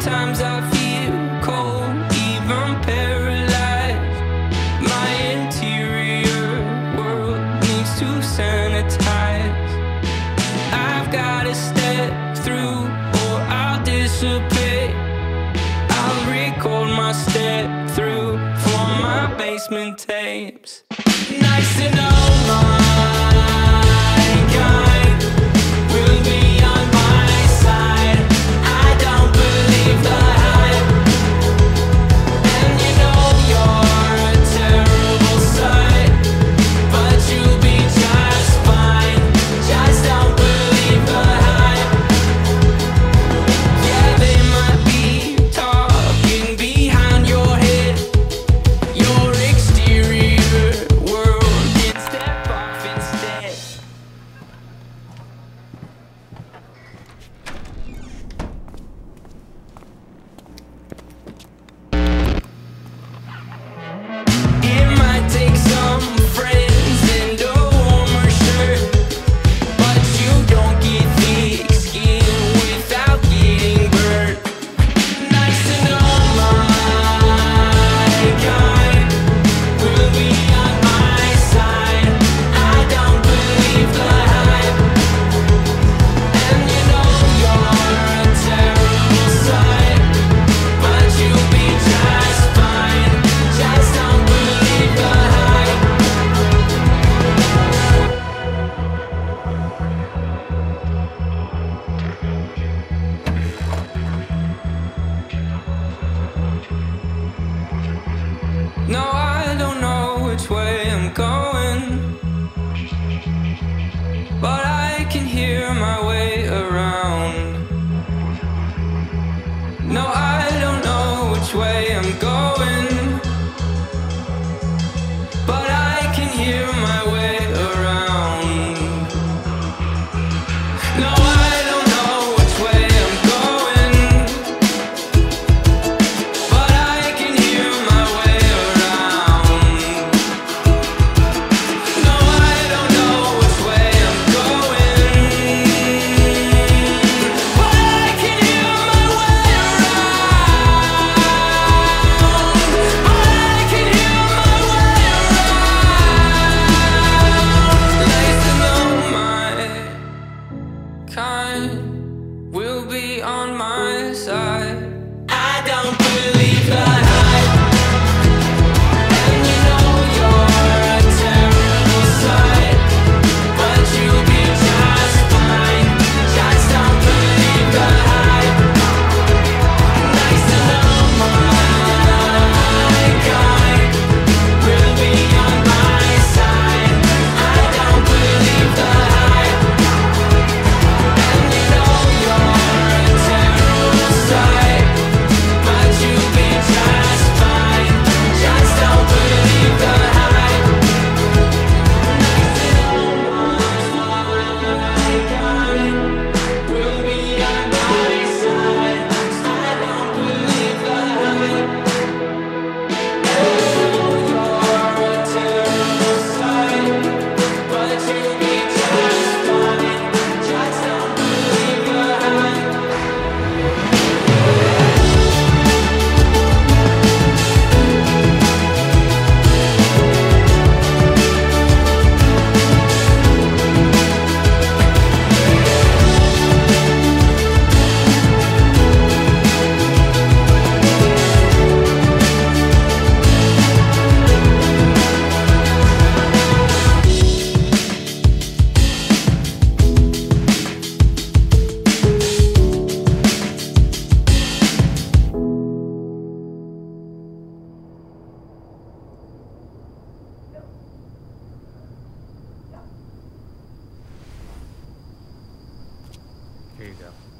Sometimes I feel cold, even paralyzed. My interior world needs to sanitize. I've gotta step through, or I'll dissipate. I'll record my step through for my basement tapes. Nice to know my. my way around. No, I don't know which way I'm going, but I can hear. go.